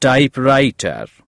typewriter.